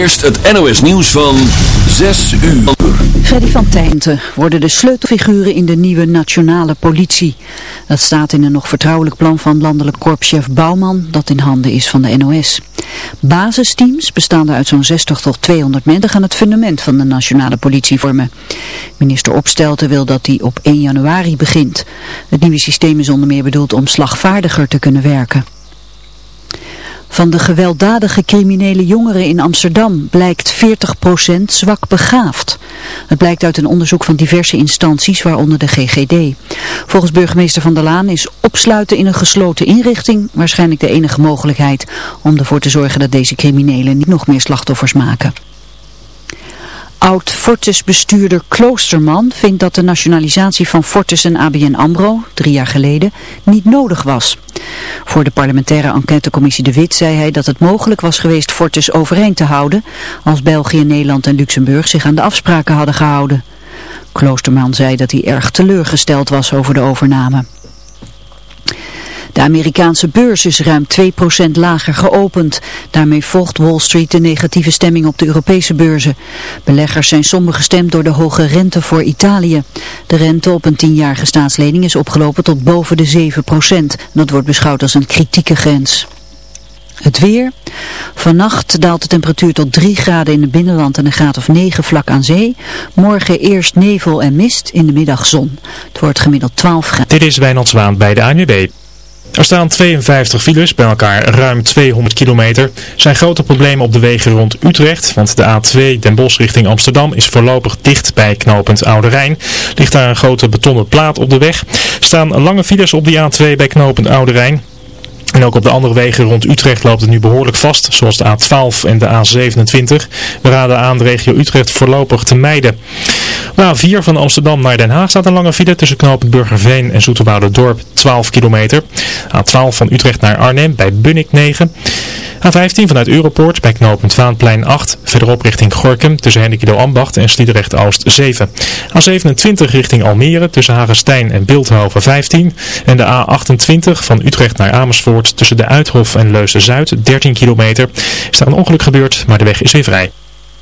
eerst het NOS nieuws van 6 uur. Freddy van Tijnten worden de sleutelfiguren in de nieuwe nationale politie. Dat staat in een nog vertrouwelijk plan van landelijk korpschef Bouwman dat in handen is van de NOS. Basisteams bestaande uit zo'n 60 tot 200 mensen gaan het fundament van de nationale politie vormen. Minister Opstelten wil dat die op 1 januari begint. Het nieuwe systeem is onder meer bedoeld om slagvaardiger te kunnen werken. Van de gewelddadige criminele jongeren in Amsterdam blijkt 40% zwak begaafd. Het blijkt uit een onderzoek van diverse instanties, waaronder de GGD. Volgens burgemeester Van der Laan is opsluiten in een gesloten inrichting waarschijnlijk de enige mogelijkheid om ervoor te zorgen dat deze criminelen niet nog meer slachtoffers maken. Oud-Fortis-bestuurder Kloosterman vindt dat de nationalisatie van Fortis en ABN AMRO, drie jaar geleden, niet nodig was. Voor de parlementaire enquêtecommissie De Wit zei hij dat het mogelijk was geweest Fortis overeind te houden, als België, Nederland en Luxemburg zich aan de afspraken hadden gehouden. Kloosterman zei dat hij erg teleurgesteld was over de overname. De Amerikaanse beurs is ruim 2% lager geopend. Daarmee volgt Wall Street de negatieve stemming op de Europese beurzen. Beleggers zijn somber gestemd door de hoge rente voor Italië. De rente op een tienjarige staatslening is opgelopen tot boven de 7%. Dat wordt beschouwd als een kritieke grens. Het weer. Vannacht daalt de temperatuur tot 3 graden in het binnenland en een graad of 9 vlak aan zee. Morgen eerst nevel en mist, in de middag zon. Het wordt gemiddeld 12 graden. Dit is Wijnald bij de ANWB. Er staan 52 files, bij elkaar ruim 200 kilometer. Er zijn grote problemen op de wegen rond Utrecht, want de A2 Den Bosch richting Amsterdam is voorlopig dicht bij knooppunt Oude Rijn. Ligt daar een grote betonnen plaat op de weg. Staan lange files op die A2 bij knooppunt Oude Rijn. En ook op de andere wegen rond Utrecht loopt het nu behoorlijk vast, zoals de A12 en de A27. We raden aan de regio Utrecht voorlopig te mijden. Na A4 van Amsterdam naar Den Haag staat een lange file tussen knooppunt Burgerveen en Dorp 12 kilometer. A12 van Utrecht naar Arnhem bij Bunnik 9. A15 vanuit Europoort bij knooppunt Vaanplein 8. Verderop richting Gorkum tussen Hendekido Ambacht en Sliedrecht Oost 7. A27 richting Almere tussen Hagestein en Beeldhoven 15. En de A28 van Utrecht naar Amersfoort tussen de Uithof en Leusden-Zuid 13 kilometer. Is daar een ongeluk gebeurd, maar de weg is weer vrij.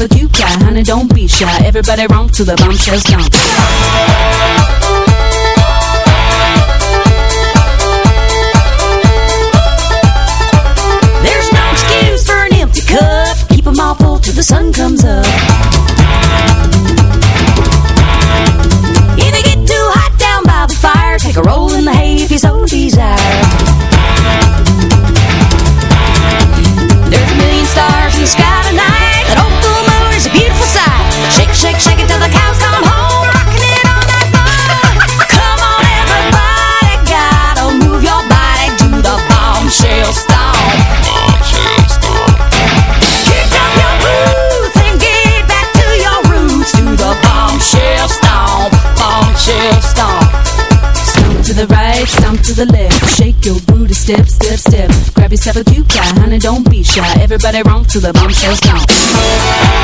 Yourself a honey, don't be shy. Everybody romp to the bombshell stomp. The left. Shake your booty, step, step, step. Grab yourself a cute guy, honey, don't be shy. Everybody romp to the bombshell stomp.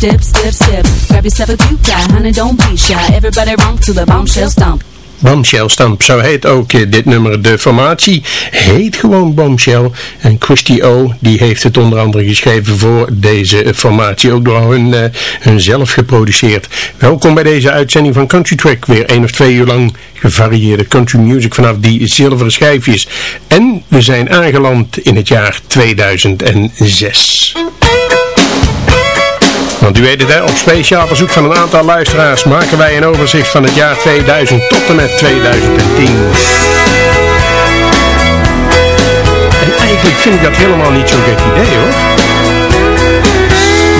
Step, step, step. Grab yourself a cute guy, don't be shy. Everybody romp to the bombshell stomp. Bombshell Stamp, zo heet ook eh, dit nummer. De formatie heet gewoon Bombshell. En Christy O, die heeft het onder andere geschreven voor deze formatie. Ook door hun, eh, hun zelf geproduceerd. Welkom bij deze uitzending van Country Track. Weer één of twee uur lang gevarieerde country music vanaf die zilveren schijfjes. En we zijn aangeland in het jaar 2006. U weet het op speciaal verzoek van een aantal luisteraars maken wij een overzicht van het jaar 2000 tot en met 2010. En eigenlijk vind ik dat helemaal niet zo'n gek idee hoor.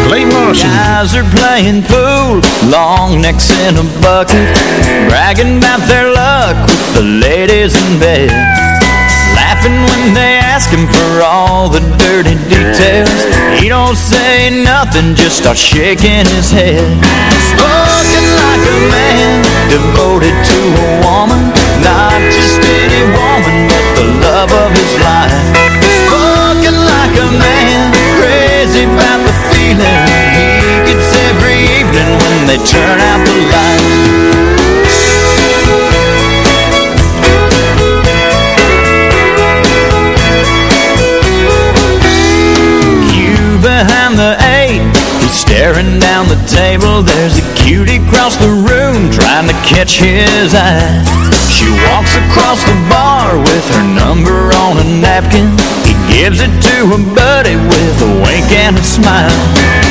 Blaine Larson. Pool, long necks in a bucket, bragging about their luck with the ladies. Laughing when they ask him for all the dirty details. He don't say nothing, just starts shaking his head. Spoken like a man, devoted to a woman, not just any woman, but the love of his life. Spoken like a man, crazy about the feeling he gets every evening when they turn out the light. Staring down the table. There's a cutie across the room trying to catch his eye. She walks across the bar with her number on a napkin. He gives it to her buddy with a wink and a smile.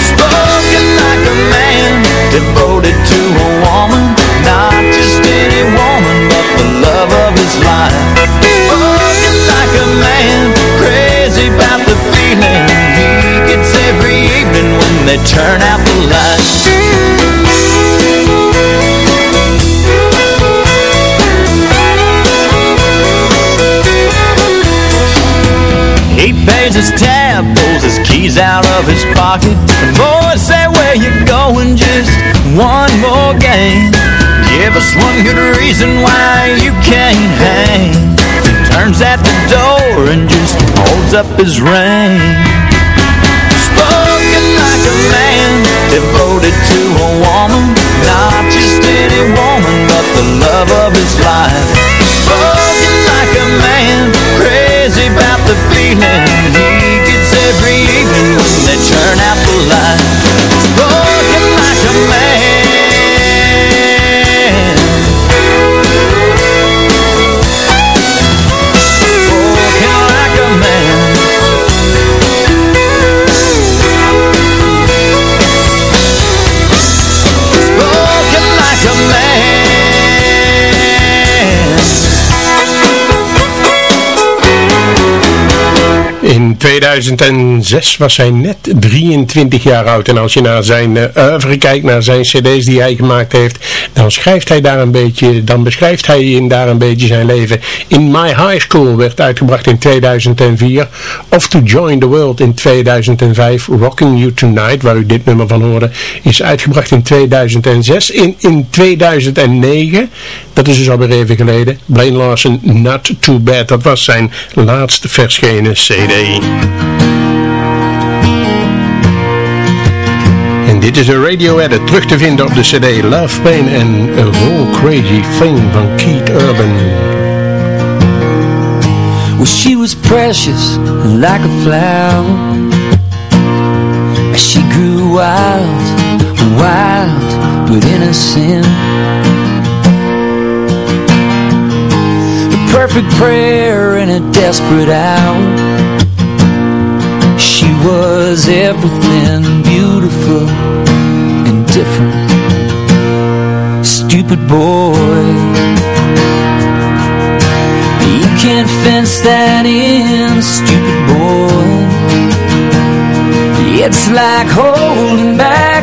Spoken like a man, devoted to a woman, not just any woman, but the love of his life. Spoken like a man, crazy about the feeling he gets every when they turn out the lights. He pays his tab, pulls his keys out of his pocket. The boys say, where you going? Just one more game. Give us one good reason why you can't hang. He Turns at the door and just holds up his ring. Devoted to a woman, not just any woman, but the love of his life. Spoken like a man, crazy about the feeling he gets every evening when they turn out the lights. Spoken like a man. 2006 was hij net 23 jaar oud. En als je naar zijn uh, oeuvre kijkt, naar zijn cd's die hij gemaakt heeft, dan schrijft hij daar een beetje, dan beschrijft hij in daar een beetje zijn leven. In My High School werd uitgebracht in 2004. Of To Join the World in 2005. Rocking You Tonight, waar u dit nummer van hoorde, is uitgebracht in 2006. In, in 2009, dat is dus alweer even geleden, Blaine Larson, Not Too Bad. Dat was zijn laatste verschenen cd. En dit is een radio edit terug te vinden op de cd Love Pain and A Whole Crazy Thing van Keith Urban. Well, she was precious like a flower. As she grew wild, wild but innocent A perfect prayer in a desperate hour was everything beautiful and different. Stupid boy. You can't fence that in, stupid boy. It's like holding back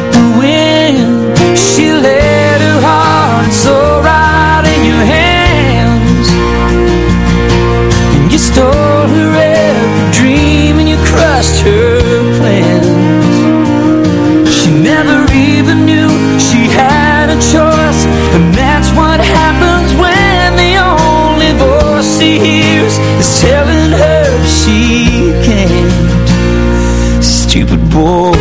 Crushed her plans. She never even knew she had a choice And that's what happens when the only voice she hears Is telling her she can't. Stupid boy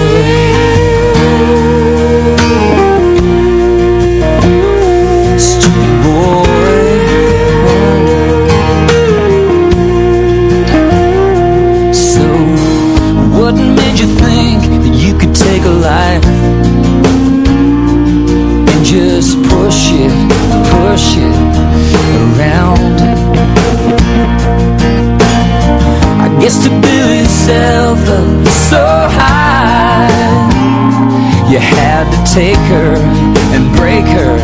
take her and break her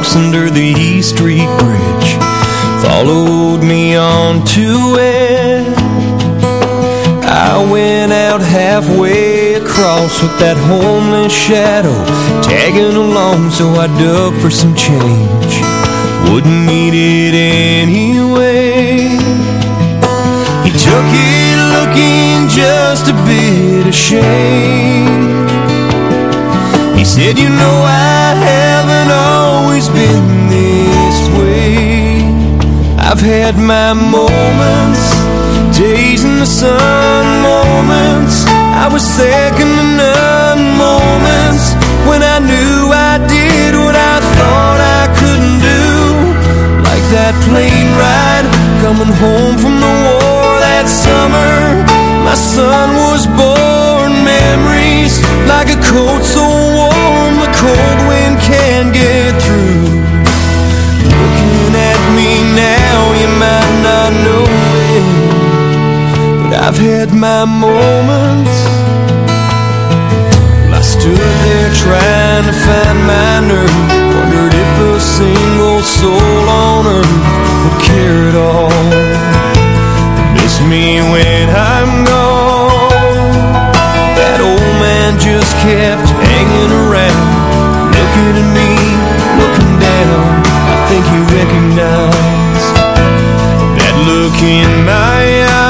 Under the East Street Bridge Followed me onto it. I went out halfway across With that homeless shadow Tagging along So I dug for some change. Wouldn't need it anyway. He took it looking just a bit ashamed He said, you know I haven't I've had my moments Days in the sun moments. I was second to none moments When I knew I did what I thought I couldn't do. Like that plane ride Coming home from the war that summer. My son was born Memories like a coat so warm The cold wind can't get through I've had my moments. I stood there trying to find my nerve. Wondered if a single soul on earth would care at all. Miss me when I'm gone. That old man just kept hanging around Looking at me, looking down. I think he recognized That look in my eyes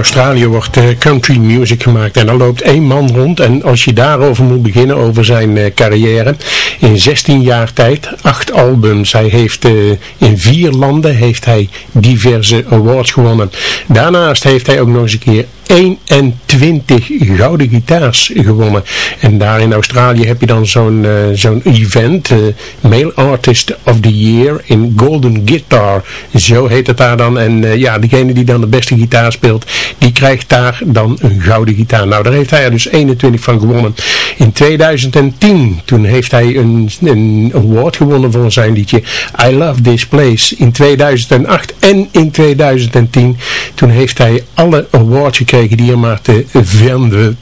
Australië wordt eh, country music gemaakt en er loopt één man rond en als je daarover moet beginnen, over zijn eh, carrière, in 16 jaar tijd, acht albums. Hij heeft eh, in vier landen heeft hij diverse awards gewonnen. Daarnaast heeft hij ook nog eens een keer 21 gouden gitaars gewonnen. En daar in Australië heb je dan zo'n eh, zo'n event, eh, Male Artist of the Year in Golden Guitar. Zo heet het daar dan. En eh, ja, degene die dan de beste gitaar speelt, die krijgt daar dan een gouden gitaar. Nou, daar heeft hij er dus 21 van gewonnen. In 2010, toen heeft hij een, een award gewonnen voor zijn liedje I Love This Place. In 2008 en in 2010, toen heeft hij alle awards gekregen die er maar te,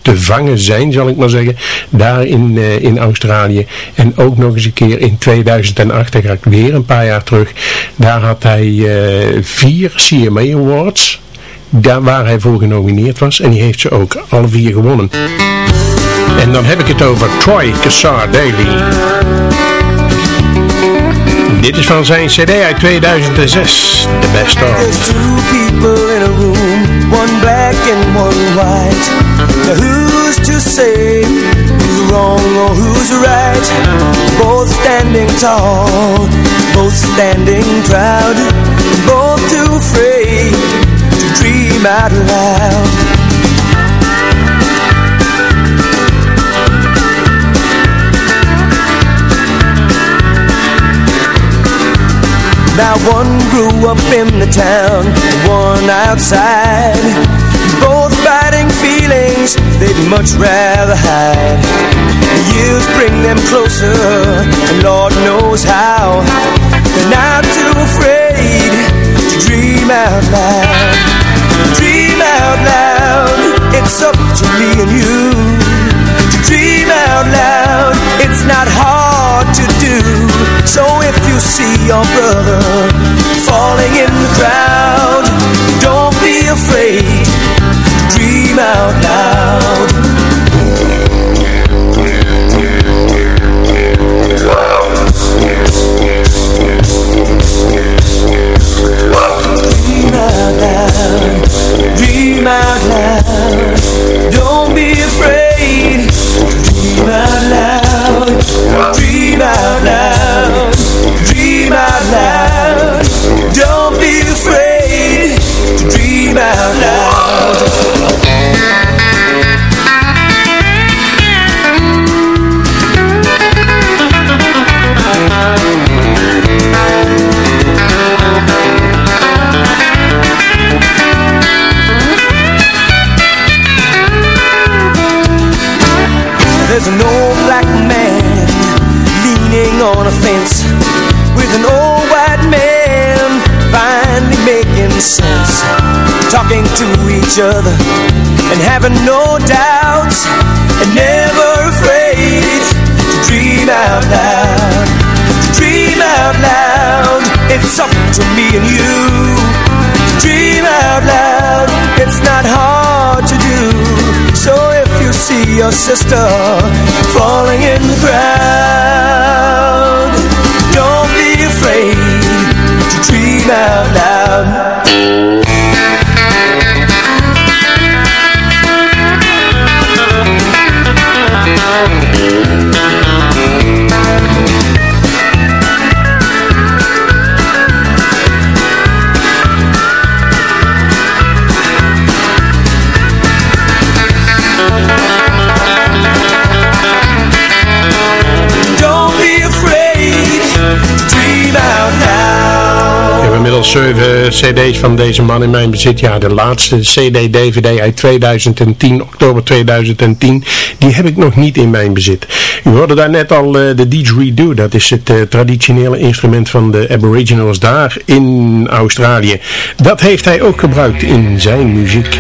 te vangen zijn, zal ik maar zeggen, daar in, eh, in Australië. En ook nog eens een keer in 2008, daar ga ik weer een paar jaar terug, daar had hij eh, vier CMA Awards, daar waar hij voor genomineerd was. En die heeft ze ook alle vier gewonnen. En dan heb ik het over Troy Cassar Daly. Dit is van zijn cd uit 2006, The Best of. One black and one white. Now who's to say who's wrong or who's right? Both standing tall, both standing proud, both too afraid to dream out loud. Now one grew up in the town, one outside. Both fighting feelings they'd much rather hide. The years bring them closer, and Lord knows how. They're not too afraid to dream out loud. Dream out loud, it's up to me and you dream out loud, it's not hard to do. So if you see your brother falling in the crowd Don't be afraid. Dream out loud each other and having no doubts, and never afraid to dream out loud. To dream out loud, it's up to me and you. to Dream out loud, it's not hard to do. So if you see your sister falling in the ground, don't be afraid to dream out loud. Inmiddels zeven cd's van deze man in mijn bezit. Ja, de laatste cd-dvd uit 2010, oktober 2010, die heb ik nog niet in mijn bezit. U hoorde daar net al eh, de didgeridoo. Dat is het eh, traditionele instrument van de aboriginals daar in Australië. Dat heeft hij ook gebruikt in zijn muziek.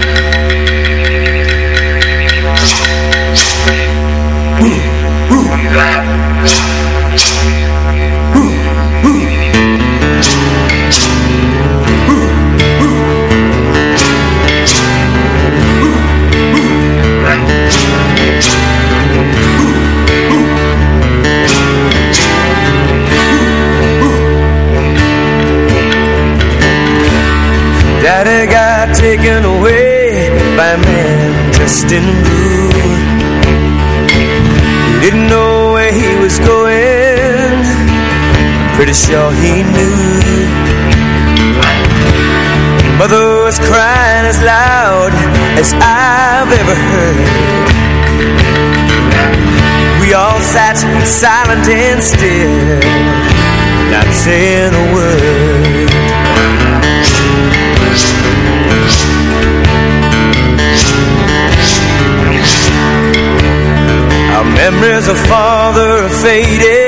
Sure he knew. Mother was crying as loud as I've ever heard. We all sat silent and still, not saying a word. Our memories of father are faded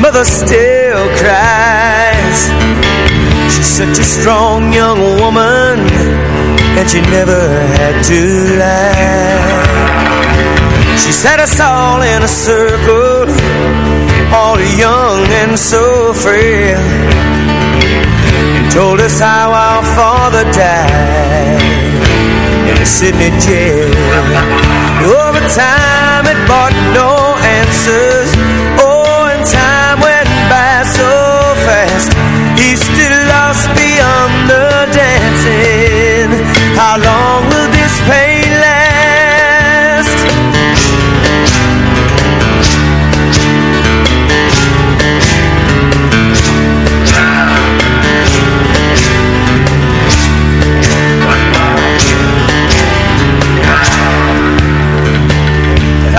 mother still cries She's such a strong young woman And she never had to lie She set us all in a circle All young and so frail And told us how our father died in a Sydney jail. Over time it brought no answers.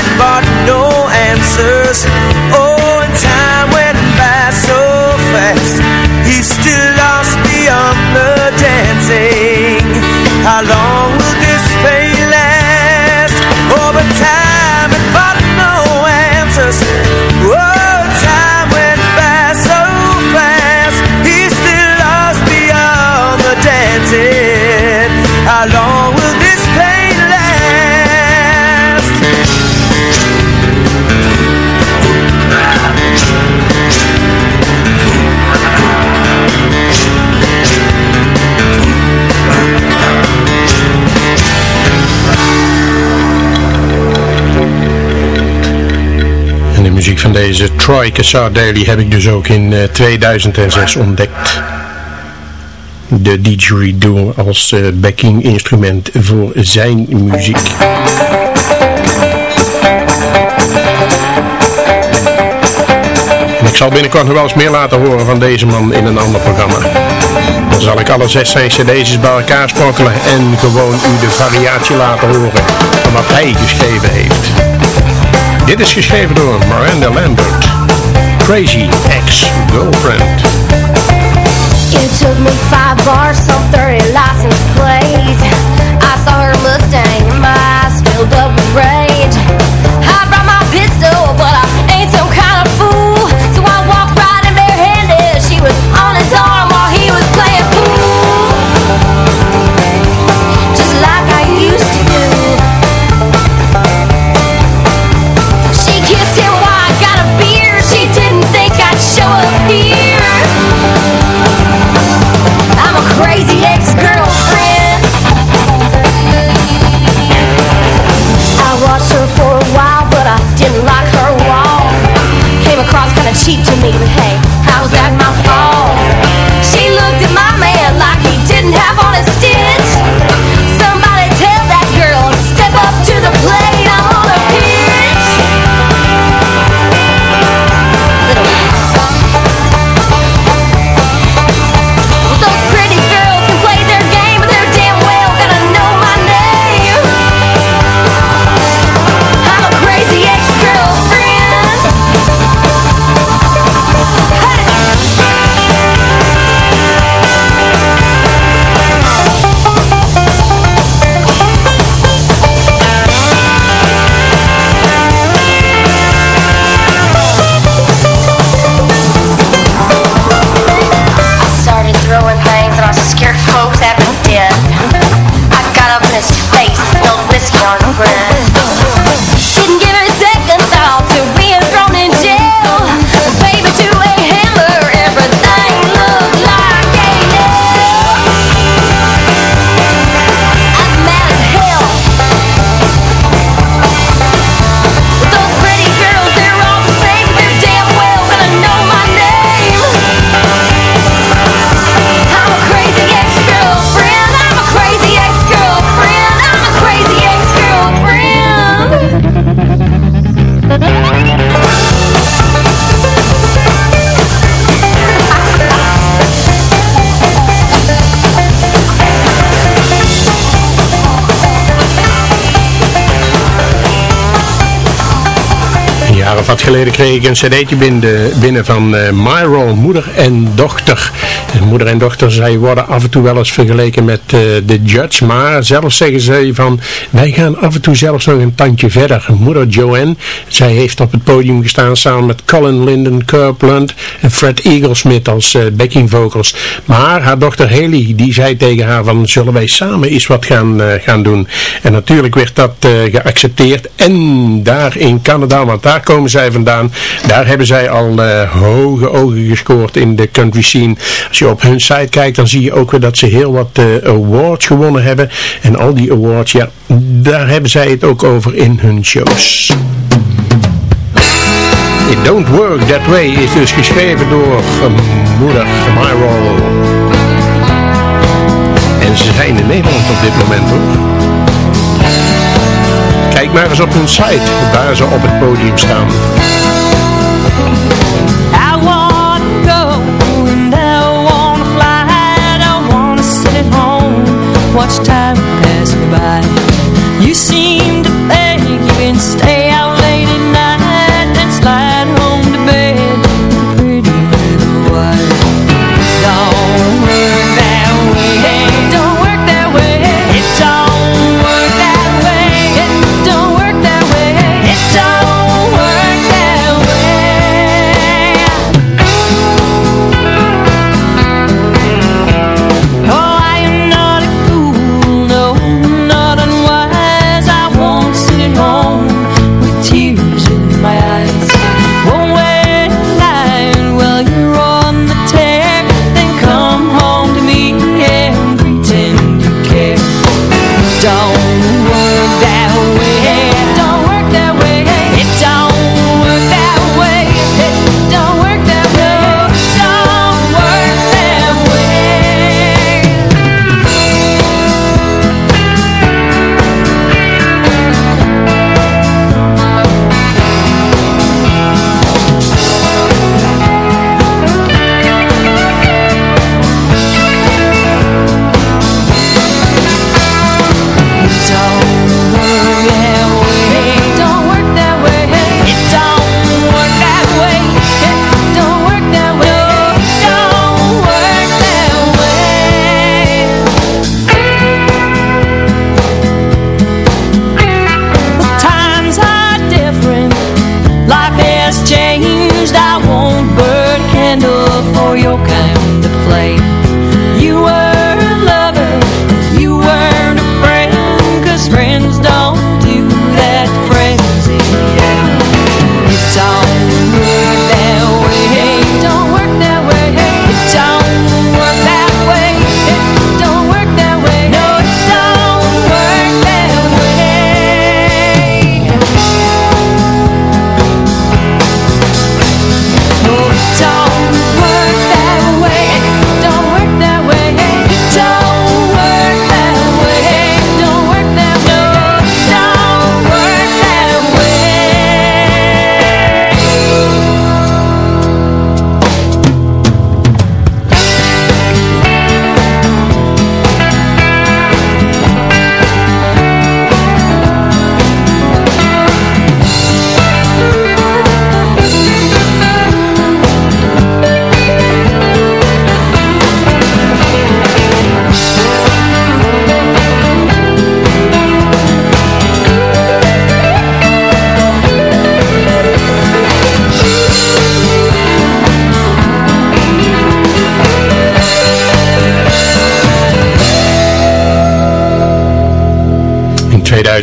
it brought no answers. Oh, and time went by so fast. He's still lost beyond the dancing. How long will this pain last? Oh, Over time it brought no answers. Oh, time went by so fast. He's still lost beyond the dancing. How long van deze Troy Cassar Daily heb ik dus ook in eh, 2006 ontdekt. De didgeridoo als eh, backing instrument voor zijn muziek. Ik zal binnenkort nog wel eens meer laten horen van deze man in een ander programma. Dan zal ik alle zes zijn bij elkaar sprokkelen en gewoon u de variatie laten horen van wat hij geschreven heeft. Dit is geschreven door Miranda Lambert. Crazy Ex-Girlfriend. It took me five bars, some 30 license Geleden kreeg ik een cd'tje binnen, binnen van uh, Myro, moeder en dochter. En moeder en dochter, zij worden af en toe wel eens vergeleken met eh, de Judge. Maar zelfs zeggen ze van, wij gaan af en toe zelfs nog een tandje verder. Moeder Joanne, zij heeft op het podium gestaan samen met Colin Linden Copeland en Fred Eaglesmith als eh, backing vocals. Maar haar dochter Haley, die zei tegen haar van, zullen wij samen eens wat gaan, eh, gaan doen. En natuurlijk werd dat eh, geaccepteerd. En daar in Canada, want daar komen zij vandaan, daar hebben zij al eh, hoge ogen gescoord in de country scene. Als je op hun site kijkt, dan zie je ook weer dat ze heel wat eh, awards gewonnen hebben. En al die awards, ja, daar hebben zij het ook over in hun shows. It Don't Work That Way is dus geschreven door moeder Myro. En ze zijn in Nederland op dit moment hoor maar eens op hun site waar ze op het podium staan. watch time pass by. You see.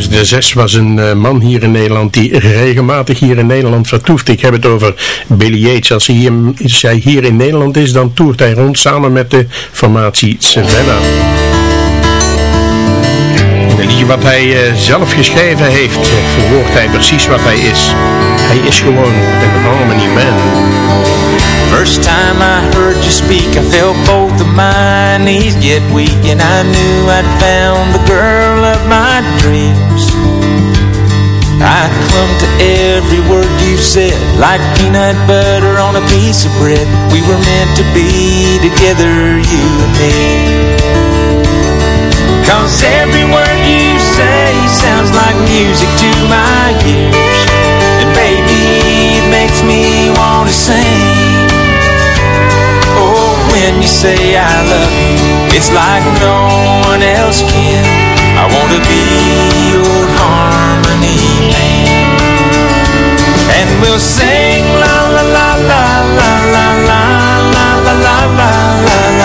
2006 was een eh, man hier in Nederland die regelmatig hier in Nederland vertoeft. Ik heb het over Billy Yates. Als hij, als hij hier in Nederland is, dan toert hij rond samen met de formatie Savannah. Wat hij eh, zelf geschreven heeft, verwoordt hij precies wat hij is. Hij is gewoon een harmony man. First time I heard you speak, I felt both of my knees get weak, and I knew I'd found the girl of my dreams. I clung to every word you said, like peanut butter on a piece of bread. We were meant to be together, you and me. Cause every word you say sounds like music to my ears, and baby, it makes me wanna sing. Oh, when you say I love you, it's like no one else can. I wanna be your harmony man. And we'll sing la la la la la la la la la la la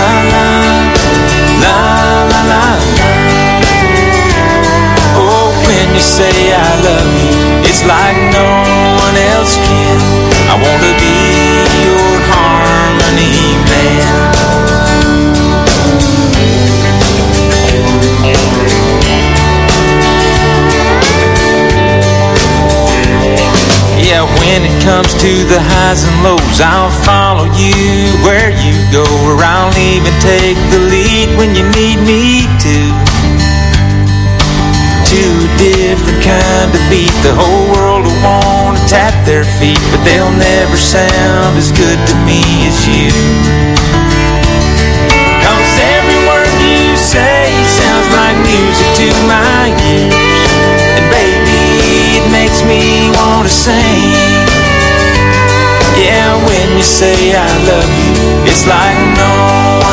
when you say I love you, it's like no one else can. I wanna be your harmony man. Yeah, when it comes to the highs and lows, I'll follow you where you go, or I'll even take the lead when you need me to. Two different kind of beat, the whole world will want to tap their feet, but they'll never sound as good to me as you. Cause every word you say sounds like music to my ears, and baby, it makes me want to sing. Yeah, when you say I love you, it's like no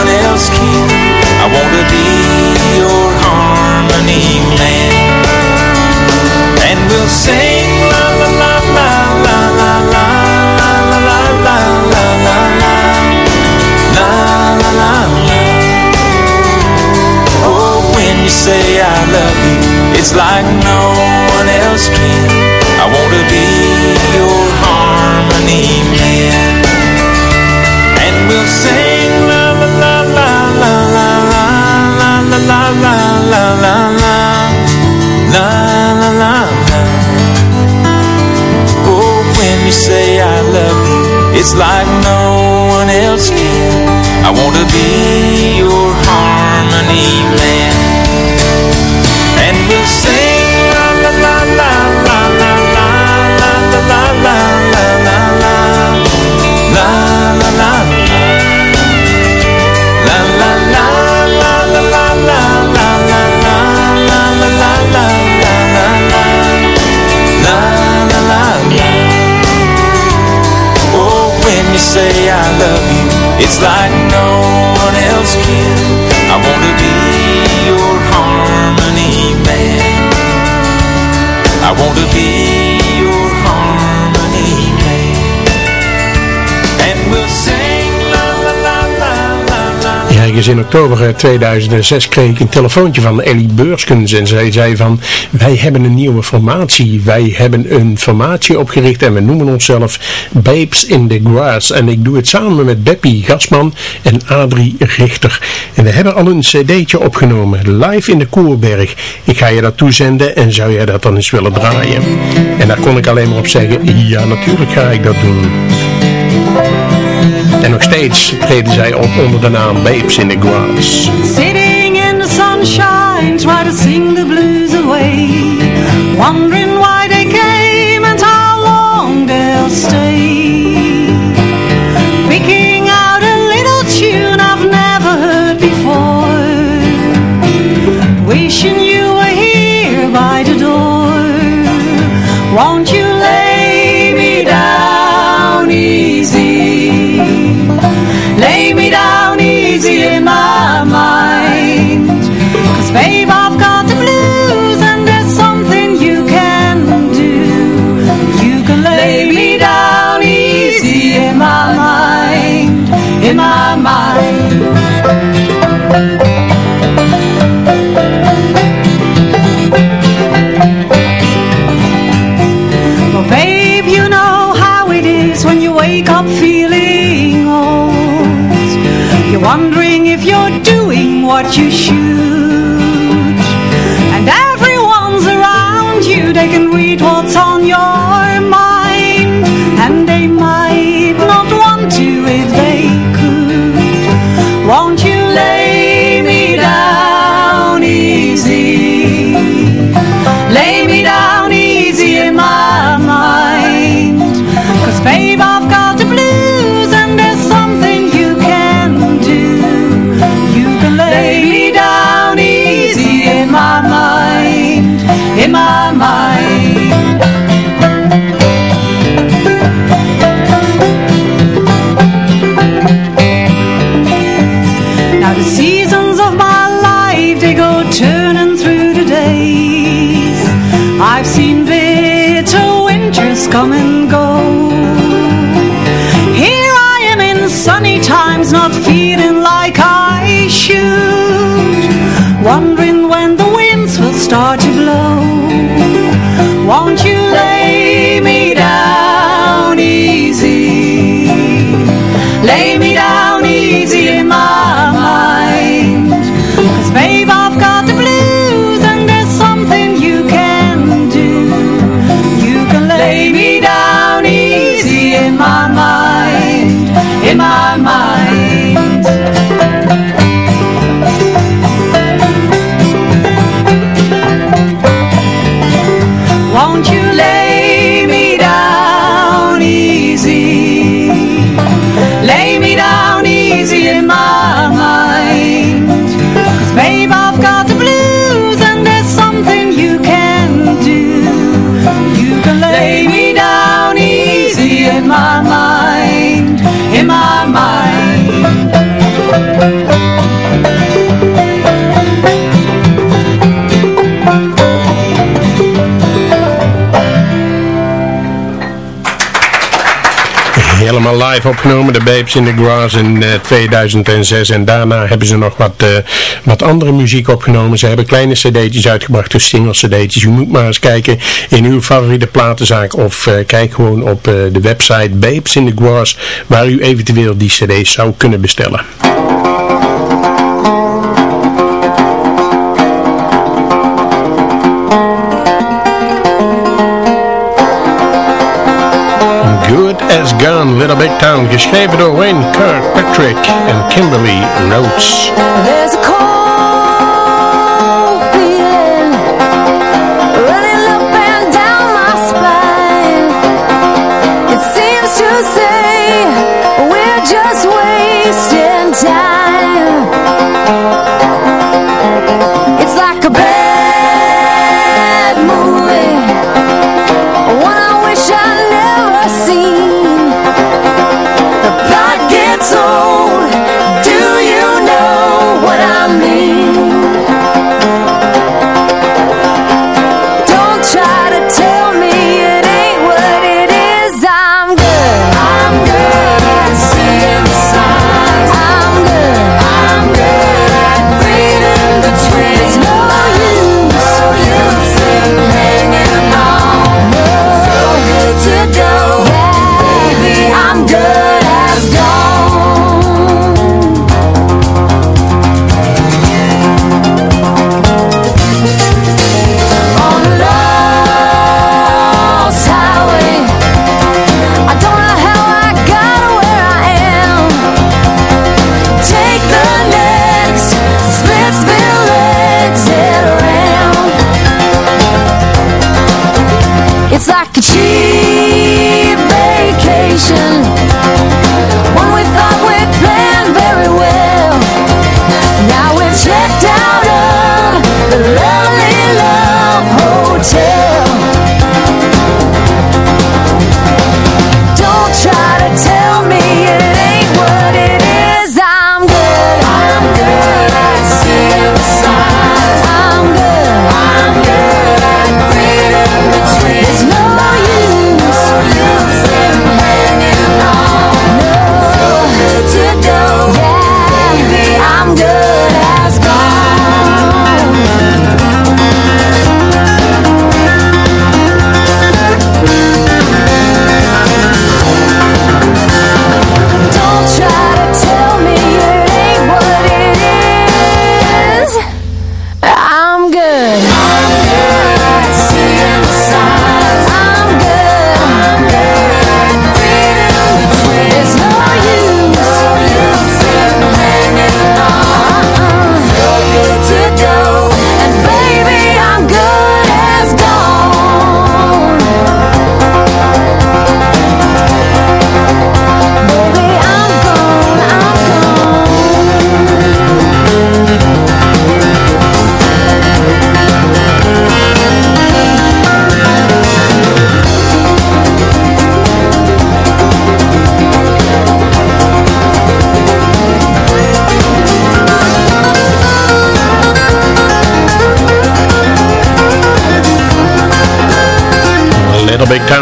in oktober 2006 kreeg ik een telefoontje van Ellie Beurskens en zij zei van, wij hebben een nieuwe formatie, wij hebben een formatie opgericht en we noemen onszelf Babes in the Grass en ik doe het samen met Beppie Gasman en Adrie Richter en we hebben al een cd'tje opgenomen, live in de Koerberg. Ik ga je dat toezenden en zou jij dat dan eens willen draaien? En daar kon ik alleen maar op zeggen, ja natuurlijk ga ik dat doen. En nog steeds treden zij op onder de naam Babes in the Grass. Sitting in the sunshine, try to sing the blues away. Wondering opgenomen, de Babes in the Grass in eh, 2006. En daarna hebben ze nog wat, eh, wat andere muziek opgenomen. Ze hebben kleine cd'tjes uitgebracht, dus single cd'tjes. U moet maar eens kijken in uw favoriete platenzaak. Of eh, kijk gewoon op eh, de website Babes in the Grass, waar u eventueel die cd's zou kunnen bestellen. Big Town, geschreven door Wayne Kirkpatrick en Kimberly Rhodes.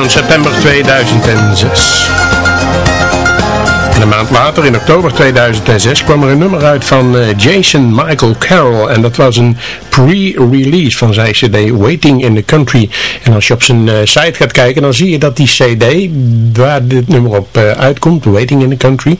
September 2006. En een maand later, in oktober 2006, kwam er een nummer uit van eh, Jason Michael Carroll. En dat was een pre-release van zijn cd Waiting in the Country. En als je op zijn eh, site gaat kijken, dan zie je dat die cd, waar dit nummer op eh, uitkomt, Waiting in the Country,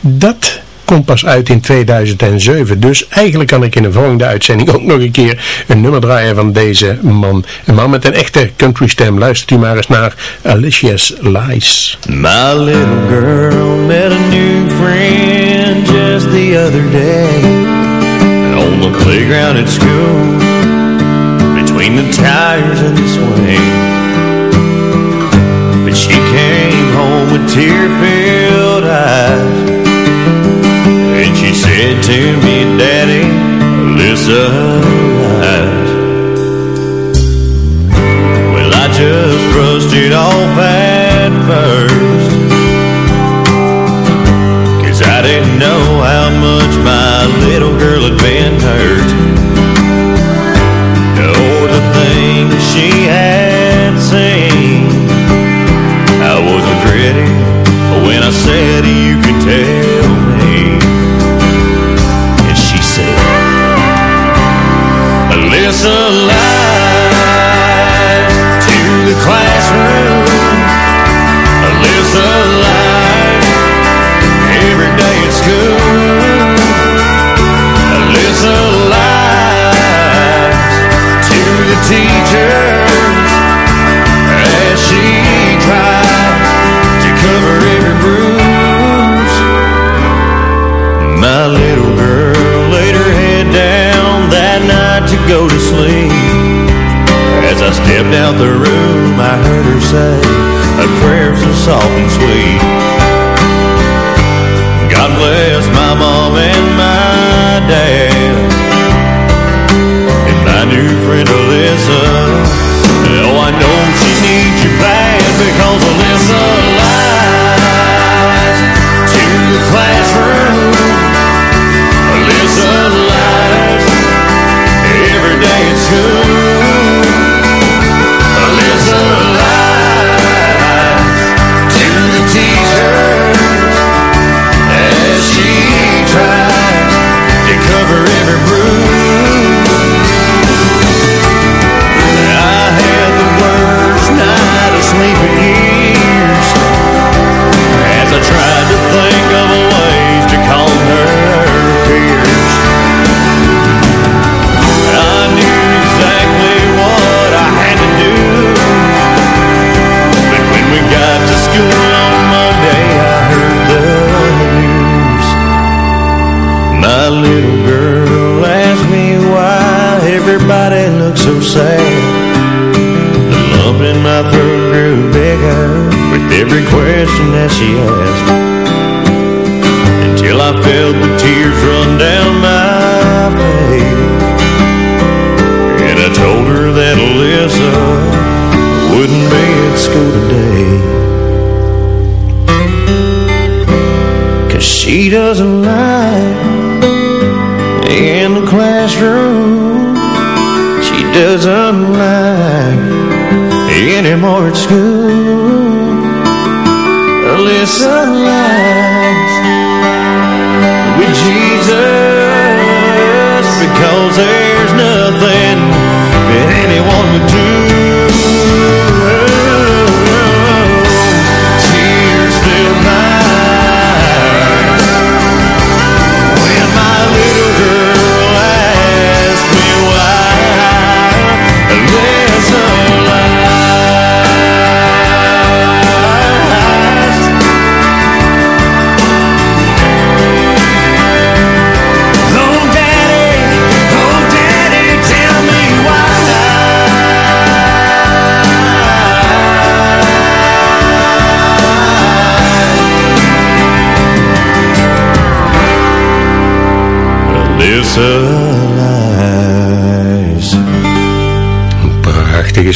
dat komt pas uit in 2007. Dus eigenlijk kan ik in een volgende uitzending ook nog een keer een nummer draaien van deze man. Een man met een echte country stem. Luistert u maar eens naar Alicia's Lies. My little girl met a new friend just the other day On the playground at school Between the tires and the swing But she came home with tear-filled eyes to me, Daddy, lies Well, I just brushed it off at first. Cause I didn't know how much my little girl had been hurt. Or the things she had seen. I wasn't ready when I said you could tell Alyssa lies to the classroom. Alyssa that night to go to sleep. As I stepped out the room I heard her say a prayer so soft and sweet. God bless my mom and my dad. And my new friend Alyssa. Oh, I know she needs you bad Because Alyssa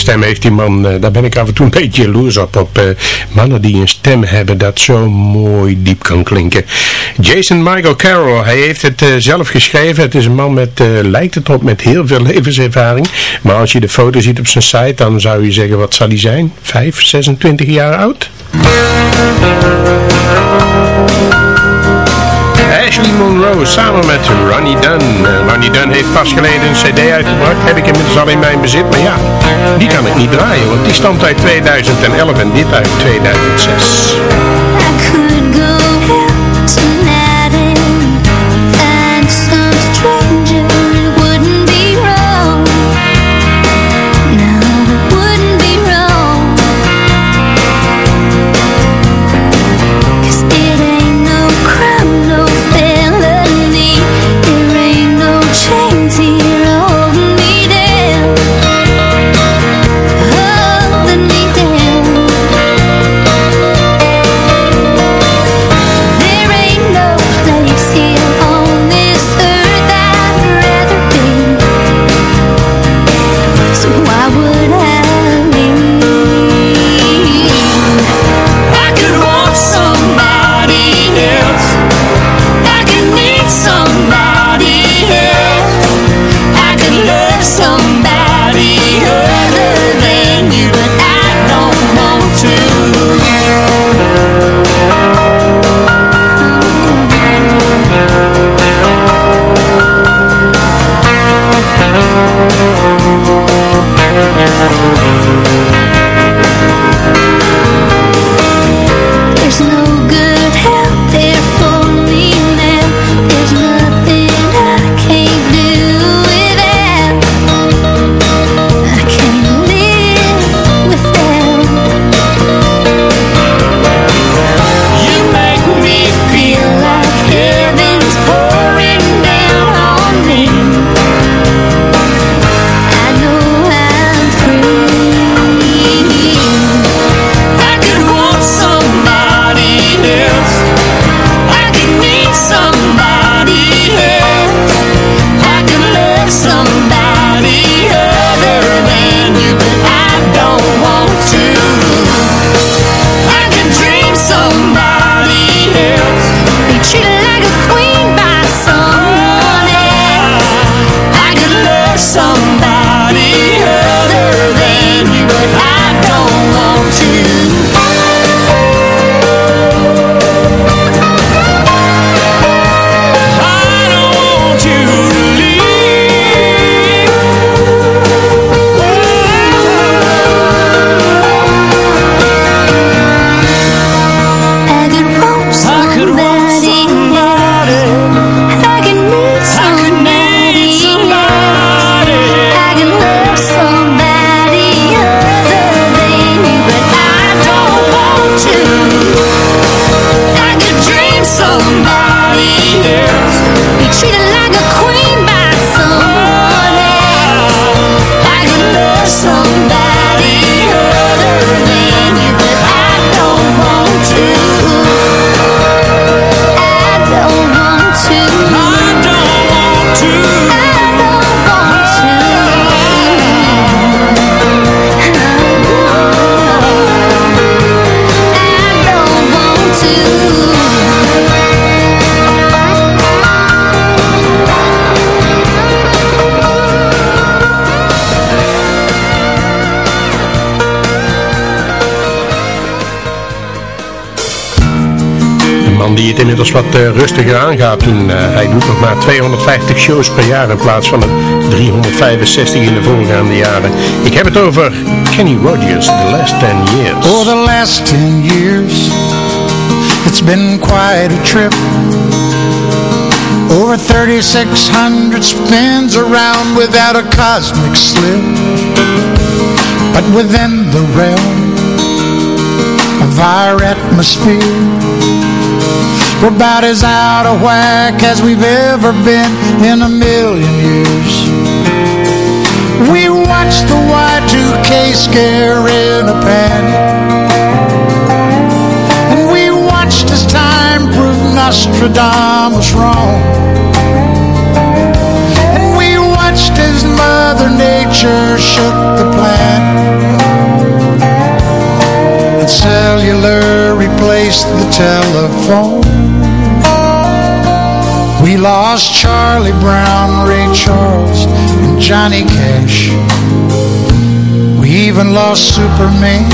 stem heeft die man. Eh, daar ben ik af en toe een beetje jaloers op. Op eh, mannen die een stem hebben dat zo mooi diep kan klinken. Jason Michael Carroll, hij heeft het eh, zelf geschreven. Het is een man met, lijkt het op, met heel veel levenservaring. Maar als je de foto ziet op zijn site, dan zou je zeggen, wat zal hij zijn? 5, 26 jaar oud? Samen met Ronnie Dunn. Eh, Ronnie Dunn heeft pas geleden een cd uitgebracht. Heb ik inmiddels al in mijn bezit. Maar ja, die kan ik niet draaien. Want die stamt uit 2011 en dit uit 2006. Inmiddels wat eh, rustiger aangaat doen. Eh, hij doet nog maar 250 shows per jaar in plaats van de 365 in de voorgaande jaren. Ik heb het over Kenny Rogers, The Last 10 Years. For the last ten years, it's been quite a trip. Over 3,600 spins around without a cosmic slip. But within the realm of our atmosphere, We're about as out of whack as we've ever been in a million years. We watched the Y2K scare in a panic. And we watched as time proved Nostradamus wrong. And we watched as Mother Nature shook the planet. And cellular replaced the telephone. Lost Charlie Brown, Ray Charles, and Johnny Cash. We even lost Superman.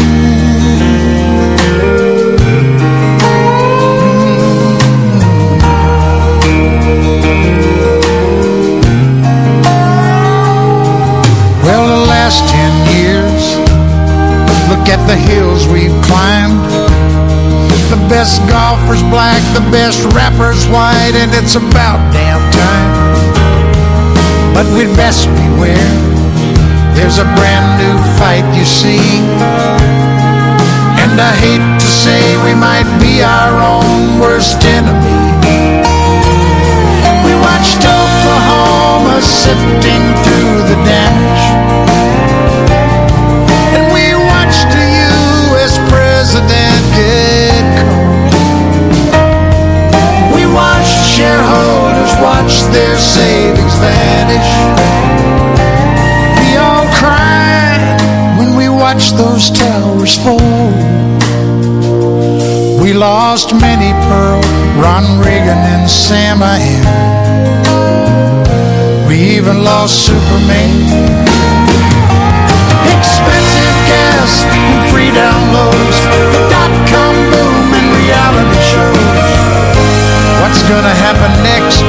Well, the last ten years, look at the hills we've climbed. Best golfers black, the best rappers white, and it's about damn time. But we'd best beware, there's a brand new fight, you see. And I hate to say we might be our own worst enemy. We watched Oklahoma sifting through the damage. Shareholders watch their savings vanish. We all cried when we watched those towers fall. We lost Minnie Pearl, Ron Reagan, and Sam I We even lost Superman. Expensive gas and free downloads, the dot-com What's gonna happen next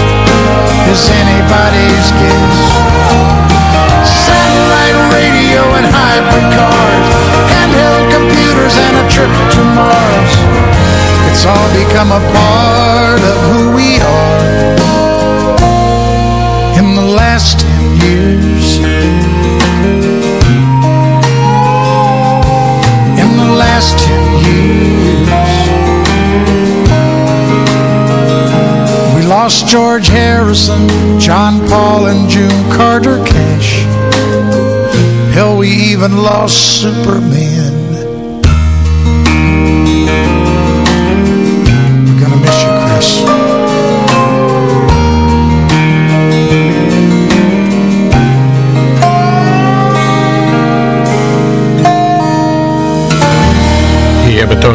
is anybody's guess. Satellite radio and hybrid cars, handheld computers and a trip to Mars. It's all become a part of who John Paul, and June Carter Cash. Hell, we even lost Superman.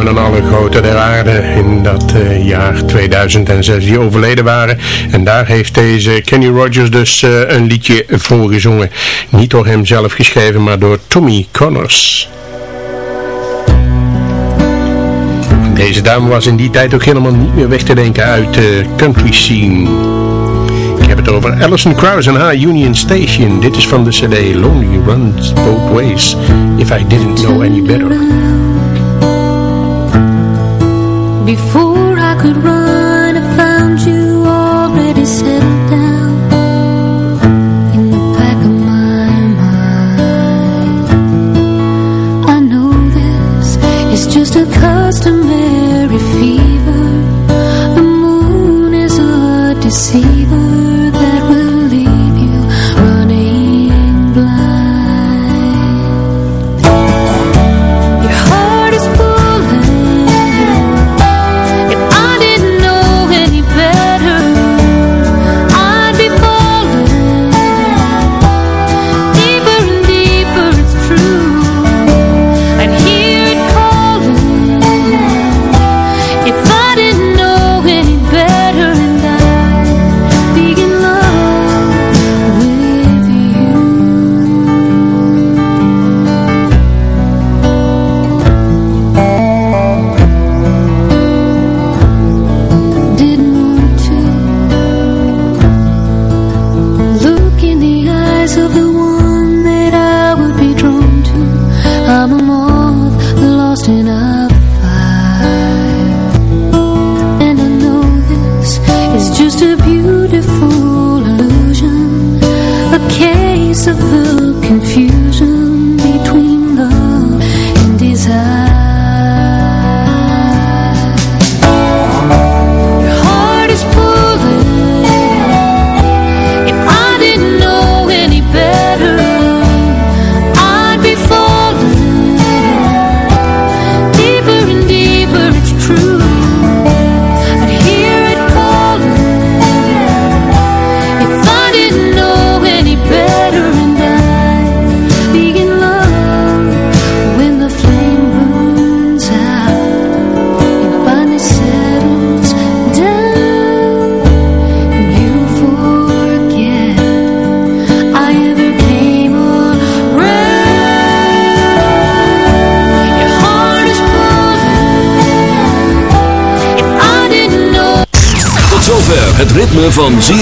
Die betonen alle grote der aarde in dat eh, jaar 2006 die overleden waren. En daar heeft deze Kenny Rogers dus eh, een liedje voor gezongen. Niet door hem zelf geschreven, maar door Tommy Connors. Deze dame was in die tijd ook helemaal niet meer weg te denken uit de country scene. Ik heb het over Alison Krauss en haar Union Station. Dit is van de cd Lonely Runs Both Ways. If I Didn't Know Any Better. 复